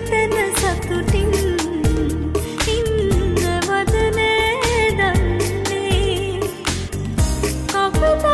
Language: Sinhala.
තැන සතුටින් ඉන්න වදනේ දන්නේ. කවදා